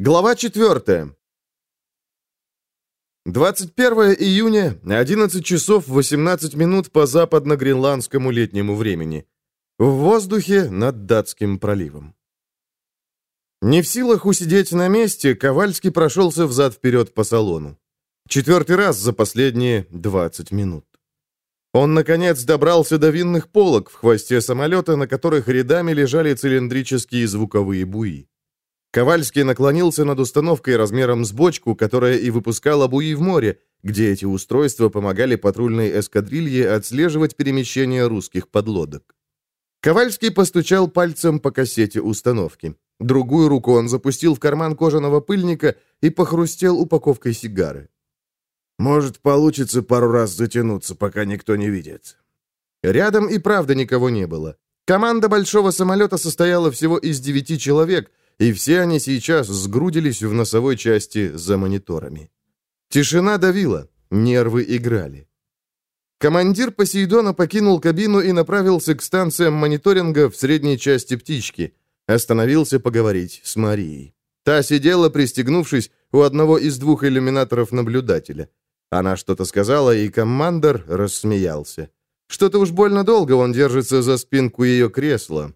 Глава 4. 21 июня, 11 часов 18 минут по западно-гренландскому летнему времени. В воздухе над датским проливом. Не в силах усидеть на месте, Ковальский прошелся взад-вперед по салону. Четвертый раз за последние 20 минут. Он, наконец, добрался до винных полок в хвосте самолета, на которых рядами лежали цилиндрические звуковые буи. Ковальский наклонился над установкой размером с бочку, которая и выпускала буи в море, где эти устройства помогали патрульной эскадрилье отслеживать перемещение русских подлодок. Ковальский постучал пальцем по кассете установки. Другую руку он запустил в карман кожаного пыльника и похрустел упаковкой сигары. «Может, получится пару раз затянуться, пока никто не видит». Рядом и правда никого не было. Команда большого самолета состояла всего из девяти человек, и все они сейчас сгрудились в носовой части за мониторами. Тишина давила, нервы играли. Командир Посейдона покинул кабину и направился к станциям мониторинга в средней части «Птички». Остановился поговорить с Марией. Та сидела, пристегнувшись, у одного из двух иллюминаторов наблюдателя. Она что-то сказала, и командор рассмеялся. Что-то уж больно долго он держится за спинку ее кресла.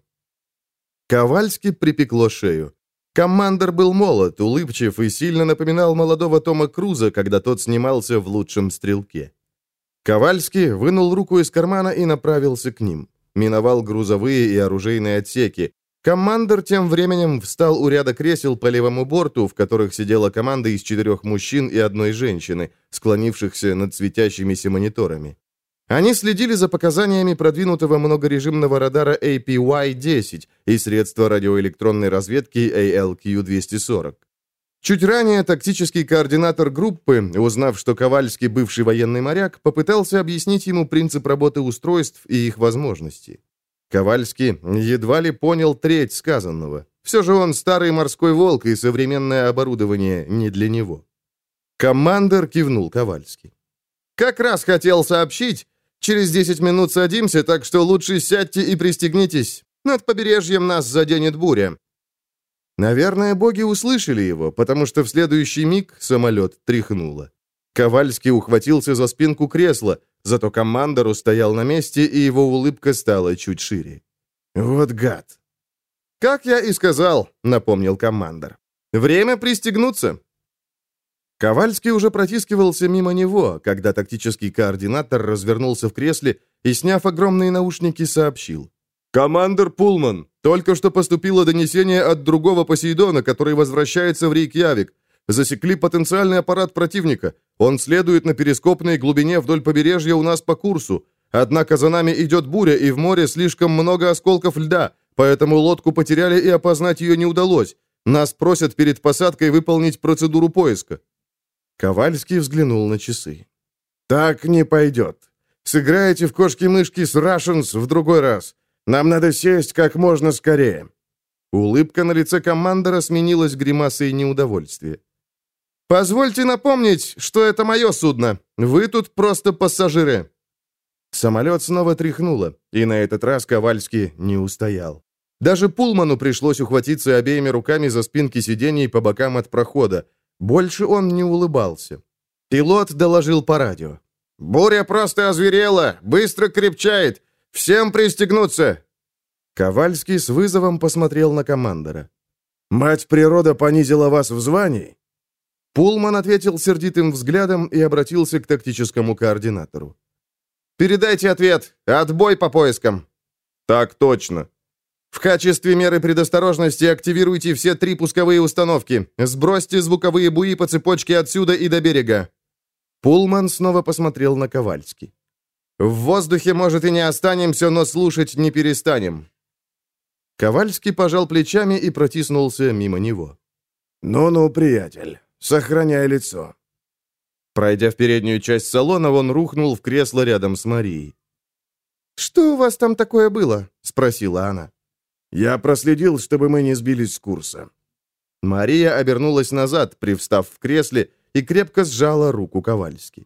Ковальски припекло шею. Командор был молод, улыбчив и сильно напоминал молодого Тома Круза, когда тот снимался в лучшем стрелке. Ковальский вынул руку из кармана и направился к ним. Миновал грузовые и оружейные отсеки. Командор тем временем встал у ряда кресел по левому борту, в которых сидела команда из четырех мужчин и одной женщины, склонившихся над светящимися мониторами. Они следили за показаниями продвинутого многорежимного радара APY-10 и средства радиоэлектронной разведки ALQ-240. Чуть ранее тактический координатор группы, узнав, что Ковальский бывший военный моряк, попытался объяснить ему принцип работы устройств и их возможности. Ковальский едва ли понял треть сказанного. Все же он старый морской волк, и современное оборудование не для него. Командор кивнул Ковальский. «Как раз хотел сообщить, Через 10 минут садимся, так что лучше сядьте и пристегнитесь. Над побережьем нас заденет буря». Наверное, боги услышали его, потому что в следующий миг самолет тряхнуло. Ковальский ухватился за спинку кресла, зато командор устоял на месте, и его улыбка стала чуть шире. «Вот гад!» «Как я и сказал», — напомнил командор. «Время пристегнуться. Ковальский уже протискивался мимо него, когда тактический координатор развернулся в кресле и, сняв огромные наушники, сообщил. «Командор Пулман, только что поступило донесение от другого Посейдона, который возвращается в Рейкьявик. Засекли потенциальный аппарат противника. Он следует на перископной глубине вдоль побережья у нас по курсу. Однако за нами идет буря, и в море слишком много осколков льда, поэтому лодку потеряли и опознать ее не удалось. Нас просят перед посадкой выполнить процедуру поиска». Ковальский взглянул на часы. «Так не пойдет. Сыграете в кошки-мышки с Рашенс в другой раз. Нам надо сесть как можно скорее». Улыбка на лице командора сменилась гримасой неудовольствия. «Позвольте напомнить, что это мое судно. Вы тут просто пассажиры». Самолет снова тряхнуло, и на этот раз Ковальский не устоял. Даже Пулману пришлось ухватиться обеими руками за спинки сидений по бокам от прохода, больше он не улыбался. Пилот доложил по радио. «Буря просто озверела! Быстро крепчает! Всем пристегнуться!» Ковальский с вызовом посмотрел на командора. «Мать природа понизила вас в звании?» Пулман ответил сердитым взглядом и обратился к тактическому координатору. «Передайте ответ. Отбой по поискам». «Так точно», в качестве меры предосторожности активируйте все три пусковые установки. Сбросьте звуковые буи по цепочке отсюда и до берега». Пулман снова посмотрел на Ковальский. «В воздухе, может, и не останемся, но слушать не перестанем». Ковальский пожал плечами и протиснулся мимо него. «Ну-ну, приятель, сохраняй лицо». Пройдя в переднюю часть салона, он рухнул в кресло рядом с Марией. «Что у вас там такое было?» — спросила она. Я проследил, чтобы мы не сбились с курса». Мария обернулась назад, привстав в кресле, и крепко сжала руку Ковальски.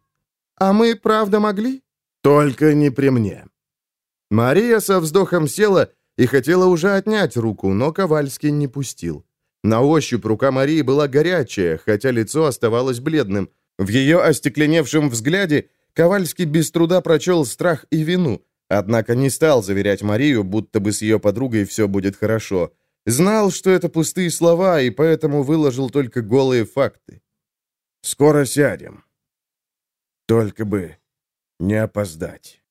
«А мы правда могли?» «Только не при мне». Мария со вздохом села и хотела уже отнять руку, но Ковальский не пустил. На ощупь рука Марии была горячая, хотя лицо оставалось бледным. В ее остекленевшем взгляде Ковальский без труда прочел страх и вину, однако не стал заверять Марию, будто бы с ее подругой все будет хорошо. Знал, что это пустые слова, и поэтому выложил только голые факты. «Скоро сядем. Только бы не опоздать».